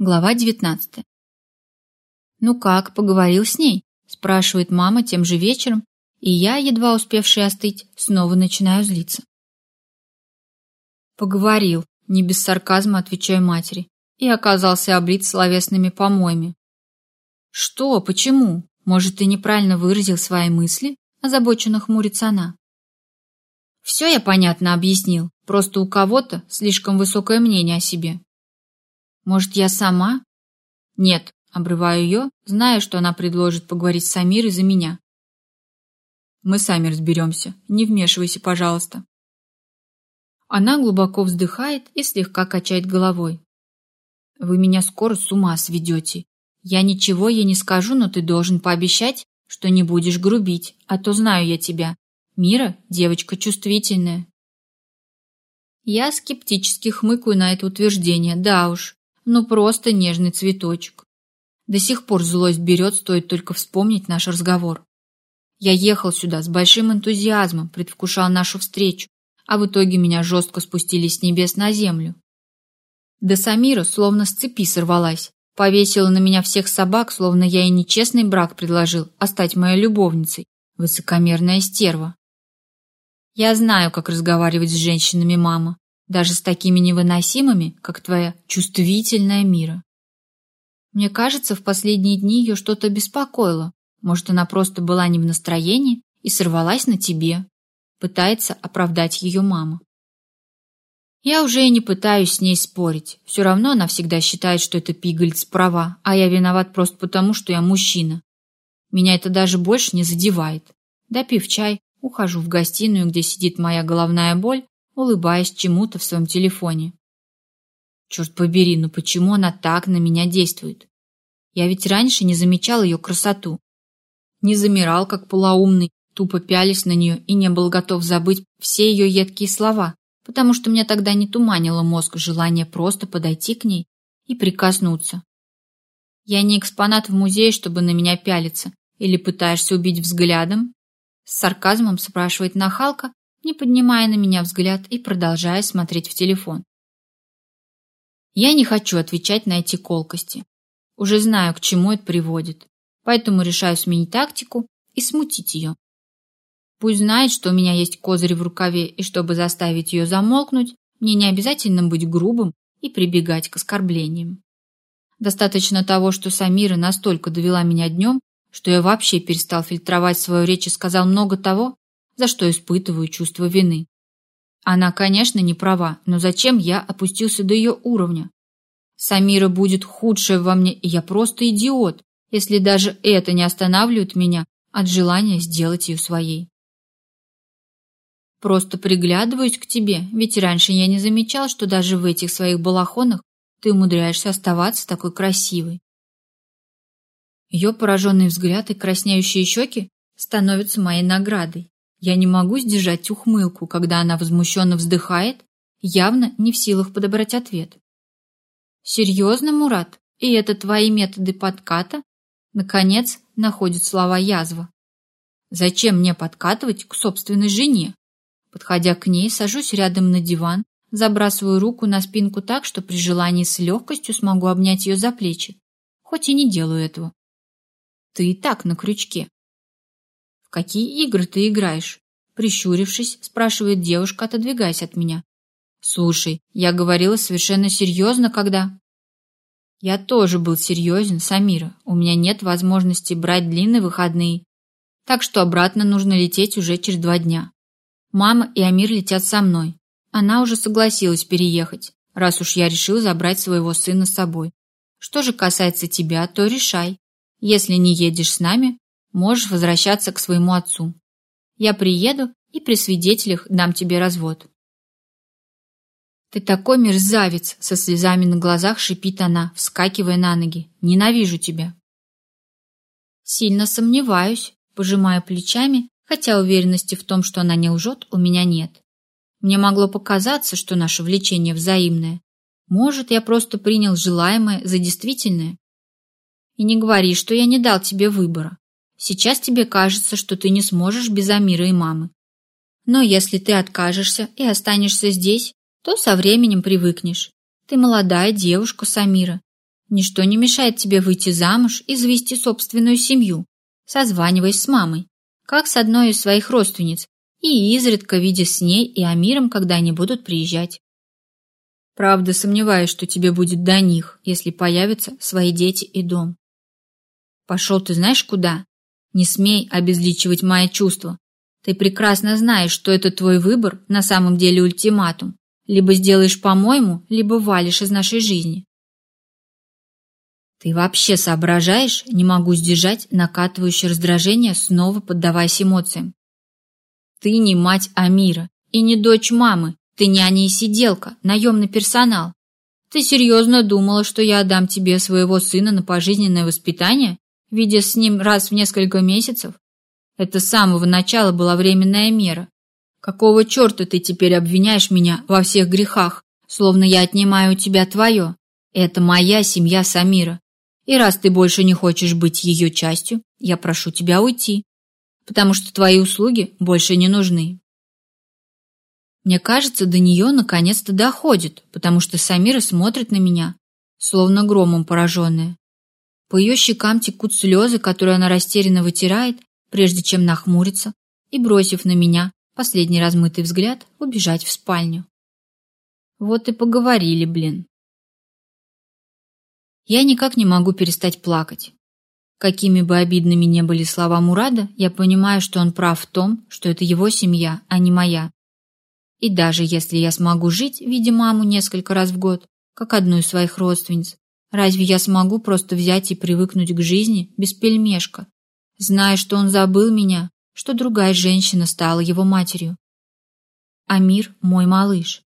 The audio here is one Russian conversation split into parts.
Глава 19. «Ну как, поговорил с ней?» – спрашивает мама тем же вечером, и я, едва успевший остыть, снова начинаю злиться. «Поговорил», – не без сарказма отвечаю матери, и оказался облит словесными помоями. «Что? Почему? Может, ты неправильно выразил свои мысли?» – озабоченно хмурится она. «Все я понятно объяснил, просто у кого-то слишком высокое мнение о себе». Может, я сама? Нет, обрываю ее, зная, что она предложит поговорить с Самирой за меня. Мы сами разберемся. Не вмешивайся, пожалуйста. Она глубоко вздыхает и слегка качает головой. Вы меня скоро с ума сведете. Я ничего ей не скажу, но ты должен пообещать, что не будешь грубить, а то знаю я тебя. Мира – девочка чувствительная. Я скептически хмыкаю на это утверждение. Да уж, ну просто нежный цветочек. До сих пор злость берет, стоит только вспомнить наш разговор. Я ехал сюда с большим энтузиазмом, предвкушал нашу встречу, а в итоге меня жестко спустили с небес на землю. Да Самира словно с цепи сорвалась, повесила на меня всех собак, словно я ей нечестный брак предложил, а стать моей любовницей, высокомерная стерва. Я знаю, как разговаривать с женщинами, мама даже с такими невыносимыми, как твоя чувствительная мира. Мне кажется, в последние дни ее что-то беспокоило. Может, она просто была не в настроении и сорвалась на тебе. Пытается оправдать ее мама. Я уже и не пытаюсь с ней спорить. Все равно она всегда считает, что это пигалец права, а я виноват просто потому, что я мужчина. Меня это даже больше не задевает. Допив чай, ухожу в гостиную, где сидит моя головная боль, улыбаясь чему-то в своем телефоне. Черт побери, ну почему она так на меня действует? Я ведь раньше не замечал ее красоту. Не замирал, как полоумный, тупо пялись на нее и не был готов забыть все ее едкие слова, потому что мне тогда не туманило мозг желание просто подойти к ней и прикоснуться. Я не экспонат в музее, чтобы на меня пялиться, или пытаешься убить взглядом? С сарказмом спрашивает нахалка, не поднимая на меня взгляд и продолжая смотреть в телефон. Я не хочу отвечать на эти колкости. Уже знаю, к чему это приводит, поэтому решаю сменить тактику и смутить ее. Пусть знает, что у меня есть козырь в рукаве, и чтобы заставить ее замолкнуть, мне не обязательно быть грубым и прибегать к оскорблениям. Достаточно того, что Самира настолько довела меня днем, что я вообще перестал фильтровать свою речь и сказал много того, за что испытываю чувство вины. Она, конечно, не права, но зачем я опустился до ее уровня? Самира будет худшая во мне, и я просто идиот, если даже это не останавливает меня от желания сделать ее своей. Просто приглядываюсь к тебе, ведь раньше я не замечал, что даже в этих своих балахонах ты умудряешься оставаться такой красивой. Ее пораженный взгляд и краснеющие щеки становятся моей наградой. Я не могу сдержать ухмылку, когда она возмущенно вздыхает, явно не в силах подобрать ответ. «Серьезно, Мурат? И это твои методы подката?» Наконец находит слова язва. «Зачем мне подкатывать к собственной жене?» Подходя к ней, сажусь рядом на диван, забрасываю руку на спинку так, что при желании с легкостью смогу обнять ее за плечи, хоть и не делаю этого. «Ты и так на крючке», «В какие игры ты играешь?» Прищурившись, спрашивает девушка, отодвигаясь от меня. «Слушай, я говорила совершенно серьезно, когда...» «Я тоже был серьезен, Самира. У меня нет возможности брать длинные выходные, так что обратно нужно лететь уже через два дня. Мама и Амир летят со мной. Она уже согласилась переехать, раз уж я решил забрать своего сына с собой. Что же касается тебя, то решай. Если не едешь с нами, Можешь возвращаться к своему отцу. Я приеду и при свидетелях дам тебе развод. Ты такой мерзавец, со слезами на глазах шипит она, вскакивая на ноги. Ненавижу тебя. Сильно сомневаюсь, пожимая плечами, хотя уверенности в том, что она не лжет, у меня нет. Мне могло показаться, что наше влечение взаимное. Может, я просто принял желаемое за действительное? И не говори, что я не дал тебе выбора. Сейчас тебе кажется, что ты не сможешь без Амира и мамы. Но если ты откажешься и останешься здесь, то со временем привыкнешь. Ты молодая девушка, Самира. Ничто не мешает тебе выйти замуж и завести собственную семью, созваниваясь с мамой, как с одной из своих родственниц, и изредка видя с ней и Амиром, когда они будут приезжать. Правда, сомневаюсь, что тебе будет до них, если появятся свои дети и дом. Пошел ты знаешь куда? Не смей обезличивать мои чувства. Ты прекрасно знаешь, что это твой выбор, на самом деле ультиматум. Либо сделаешь по-моему, либо валишь из нашей жизни. Ты вообще соображаешь? Не могу сдержать накатывающее раздражение, снова поддаваясь эмоциям. Ты не мать Амира и не дочь мамы. Ты няня и сиделка, наемный персонал. Ты серьезно думала, что я отдам тебе своего сына на пожизненное воспитание, видя с ним раз в несколько месяцев? Это с самого начала была временная мера. Какого черта ты теперь обвиняешь меня во всех грехах, словно я отнимаю у тебя твое? Это моя семья Самира. И раз ты больше не хочешь быть ее частью, я прошу тебя уйти, потому что твои услуги больше не нужны. Мне кажется, до нее наконец-то доходит, потому что Самира смотрит на меня, словно громом пораженная. По ее щекам текут слезы, которые она растерянно вытирает, прежде чем нахмуриться и, бросив на меня последний размытый взгляд, убежать в спальню. Вот и поговорили, блин. Я никак не могу перестать плакать. Какими бы обидными ни были слова Мурада, я понимаю, что он прав в том, что это его семья, а не моя. И даже если я смогу жить, видя маму несколько раз в год, как одну из своих родственниц, разве я смогу просто взять и привыкнуть к жизни без пельмешка, зная, что он забыл меня, что другая женщина стала его матерью? Амир – мой малыш.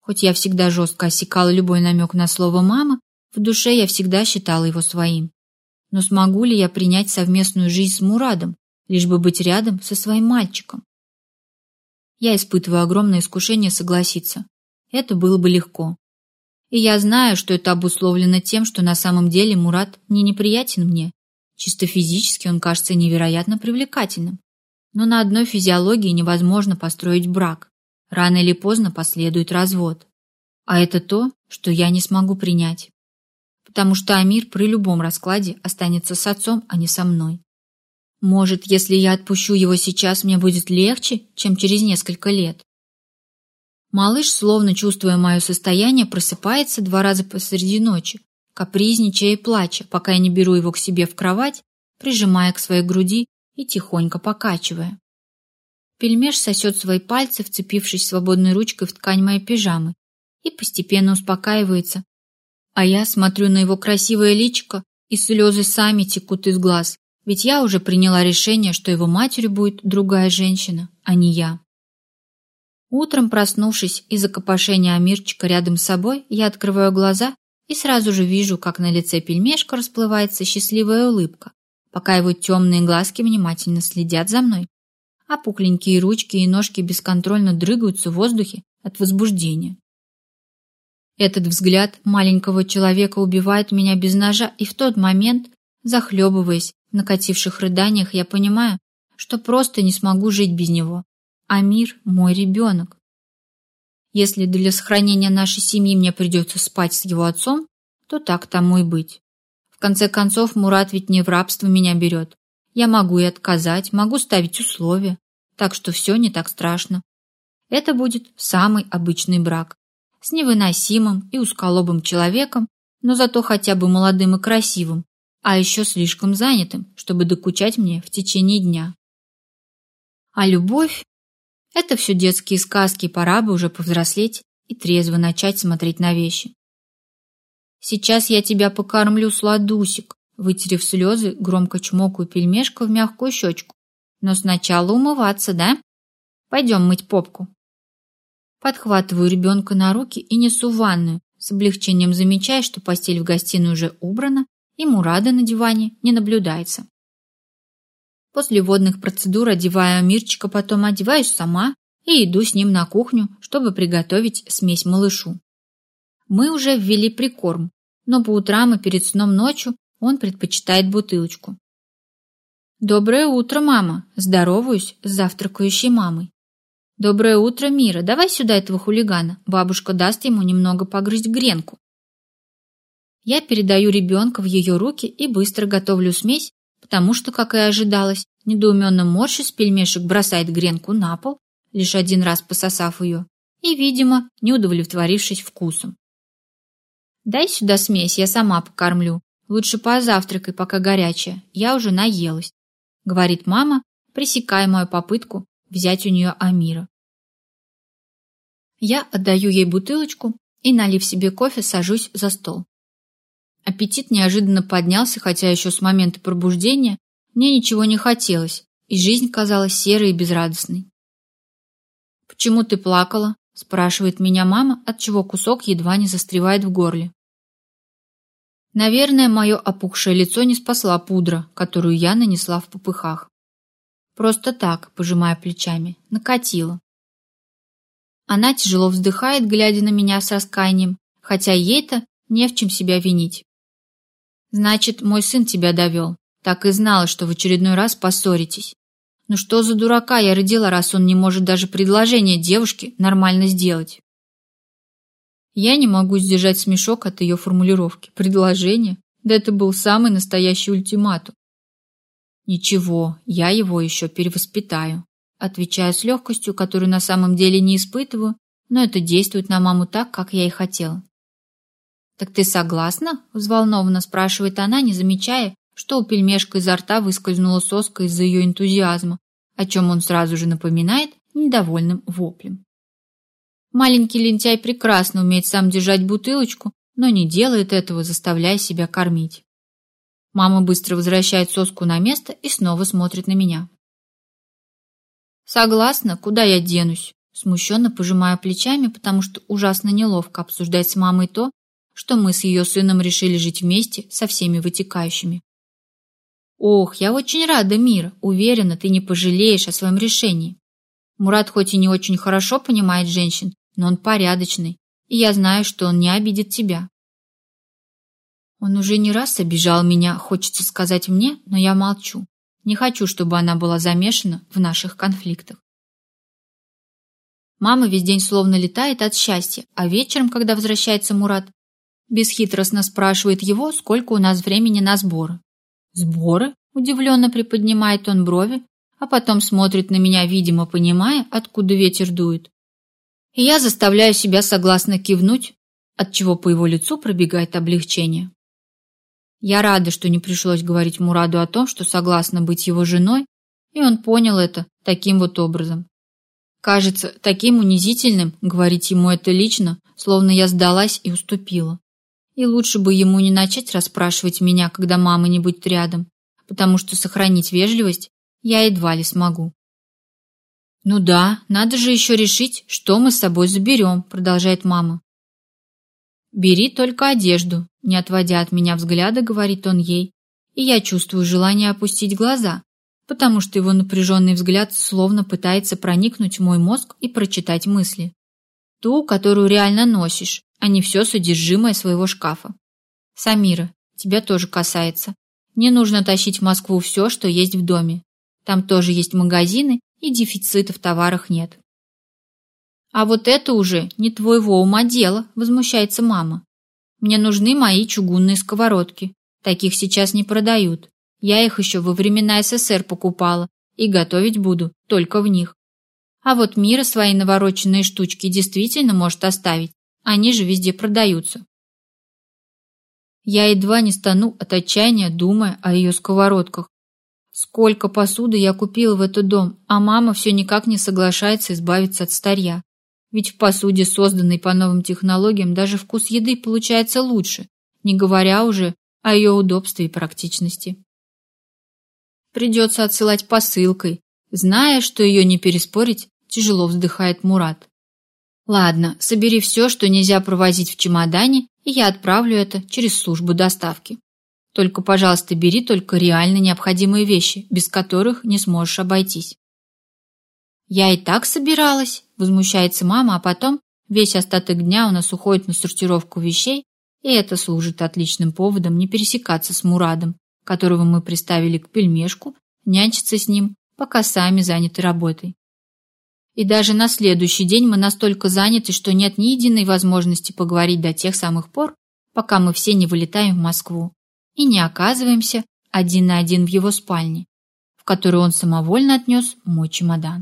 Хоть я всегда жестко осекала любой намек на слово «мама», в душе я всегда считала его своим. Но смогу ли я принять совместную жизнь с Мурадом, лишь бы быть рядом со своим мальчиком? Я испытываю огромное искушение согласиться. Это было бы легко. И я знаю, что это обусловлено тем, что на самом деле Мурат не неприятен мне. Чисто физически он кажется невероятно привлекательным. Но на одной физиологии невозможно построить брак. Рано или поздно последует развод. А это то, что я не смогу принять потому что Амир при любом раскладе останется с отцом, а не со мной. Может, если я отпущу его сейчас, мне будет легче, чем через несколько лет. Малыш, словно чувствуя мое состояние, просыпается два раза посреди ночи, капризничая и плача, пока я не беру его к себе в кровать, прижимая к своей груди и тихонько покачивая. Пельмеш сосет свои пальцы, вцепившись свободной ручкой в ткань моей пижамы, и постепенно успокаивается, а я смотрю на его красивое личико, и слезы сами текут из глаз, ведь я уже приняла решение, что его матерью будет другая женщина, а не я. Утром, проснувшись из-за копошения Амирчика рядом с собой, я открываю глаза и сразу же вижу, как на лице пельмешка расплывается счастливая улыбка, пока его темные глазки внимательно следят за мной, а пухленькие ручки и ножки бесконтрольно дрыгаются в воздухе от возбуждения. Этот взгляд маленького человека убивает меня без ножа, и в тот момент, захлебываясь в накативших рыданиях, я понимаю, что просто не смогу жить без него. А мир – мой ребенок. Если для сохранения нашей семьи мне придется спать с его отцом, то так тому и быть. В конце концов, Мурат ведь не в рабство меня берет. Я могу и отказать, могу ставить условия, так что все не так страшно. Это будет самый обычный брак с невыносимым и узколобым человеком, но зато хотя бы молодым и красивым, а еще слишком занятым, чтобы докучать мне в течение дня. А любовь – это все детские сказки, пора бы уже повзрослеть и трезво начать смотреть на вещи. Сейчас я тебя покормлю, сладусик, вытерев слезы, громко чмокаю пельмешку в мягкую щечку. Но сначала умываться, да? Пойдем мыть попку. Подхватываю ребенка на руки и несу в ванную, с облегчением замечая, что постель в гостиной уже убрана и Мурада на диване не наблюдается. После водных процедур одеваю Мирчика, потом одеваюсь сама и иду с ним на кухню, чтобы приготовить смесь малышу. Мы уже ввели прикорм, но по утрам и перед сном ночью он предпочитает бутылочку. «Доброе утро, мама!» Здороваюсь с завтракающей мамой. «Доброе утро, Мира. Давай сюда этого хулигана. Бабушка даст ему немного погрызть гренку». Я передаю ребенка в ее руки и быстро готовлю смесь, потому что, как и ожидалось, недоуменно морщись пельмешек бросает гренку на пол, лишь один раз пососав ее, и, видимо, не удовлетворившись вкусом. «Дай сюда смесь, я сама покормлю. Лучше позавтракай, пока горячая. Я уже наелась», — говорит мама, пресекая мою попытку взять у нее Амира. Я отдаю ей бутылочку и, налив себе кофе, сажусь за стол. Аппетит неожиданно поднялся, хотя еще с момента пробуждения мне ничего не хотелось, и жизнь казалась серой и безрадостной. «Почему ты плакала?» – спрашивает меня мама, отчего кусок едва не застревает в горле. Наверное, мое опухшее лицо не спасла пудра, которую я нанесла в попыхах. Просто так, пожимая плечами, накатила. Она тяжело вздыхает, глядя на меня с раскаянием, хотя ей-то не в чем себя винить. Значит, мой сын тебя довел. Так и знала, что в очередной раз поссоритесь. Ну что за дурака я родила, раз он не может даже предложение девушке нормально сделать? Я не могу сдержать смешок от ее формулировки. Предложение? Да это был самый настоящий ультиматум. Ничего, я его еще перевоспитаю. Отвечаю с легкостью, которую на самом деле не испытываю, но это действует на маму так, как я и хотела. «Так ты согласна?» – взволнованно спрашивает она, не замечая, что у пельмешка изо рта выскользнула соска из-за ее энтузиазма, о чем он сразу же напоминает недовольным воплем. Маленький лентяй прекрасно умеет сам держать бутылочку, но не делает этого, заставляя себя кормить. Мама быстро возвращает соску на место и снова смотрит на меня. «Согласна, куда я денусь?» Смущенно пожимая плечами, потому что ужасно неловко обсуждать с мамой то, что мы с ее сыном решили жить вместе со всеми вытекающими. «Ох, я очень рада, Мира. Уверена, ты не пожалеешь о своем решении. Мурат хоть и не очень хорошо понимает женщин, но он порядочный, и я знаю, что он не обидит тебя. Он уже не раз обижал меня, хочется сказать мне, но я молчу. Не хочу, чтобы она была замешана в наших конфликтах. Мама весь день словно летает от счастья, а вечером, когда возвращается Мурат, бесхитростно спрашивает его, сколько у нас времени на сборы. «Сборы?» – удивленно приподнимает он брови, а потом смотрит на меня, видимо, понимая, откуда ветер дует. И я заставляю себя согласно кивнуть, отчего по его лицу пробегает облегчение. Я рада, что не пришлось говорить Мураду о том, что согласна быть его женой, и он понял это таким вот образом. Кажется, таким унизительным говорить ему это лично, словно я сдалась и уступила. И лучше бы ему не начать расспрашивать меня, когда мамы не будет рядом, потому что сохранить вежливость я едва ли смогу. «Ну да, надо же еще решить, что мы с собой заберем», продолжает мама. «Бери только одежду», не отводя от меня взгляда, говорит он ей, и я чувствую желание опустить глаза, потому что его напряженный взгляд словно пытается проникнуть в мой мозг и прочитать мысли. Ту, которую реально носишь, а не все содержимое своего шкафа. Самира, тебя тоже касается. Не нужно тащить в Москву все, что есть в доме. Там тоже есть магазины, и дефицита в товарах нет. А вот это уже не твоего ума дело, возмущается мама. Мне нужны мои чугунные сковородки. Таких сейчас не продают. Я их еще во времена СССР покупала и готовить буду только в них. А вот Мира свои навороченные штучки действительно может оставить. Они же везде продаются. Я едва не стану от отчаяния, думая о ее сковородках. Сколько посуды я купила в этот дом, а мама все никак не соглашается избавиться от старья. Ведь в посуде, созданной по новым технологиям, даже вкус еды получается лучше, не говоря уже о ее удобстве и практичности. Придется отсылать посылкой, зная, что ее не переспорить, тяжело вздыхает Мурат. Ладно, собери все, что нельзя провозить в чемодане, и я отправлю это через службу доставки. Только, пожалуйста, бери только реально необходимые вещи, без которых не сможешь обойтись. «Я и так собиралась», — возмущается мама, а потом весь остаток дня у нас уходит на сортировку вещей, и это служит отличным поводом не пересекаться с Мурадом, которого мы приставили к пельмешку, нянчиться с ним, пока сами заняты работой. И даже на следующий день мы настолько заняты, что нет ни единой возможности поговорить до тех самых пор, пока мы все не вылетаем в Москву и не оказываемся один на один в его спальне, в которую он самовольно отнес мой чемодан.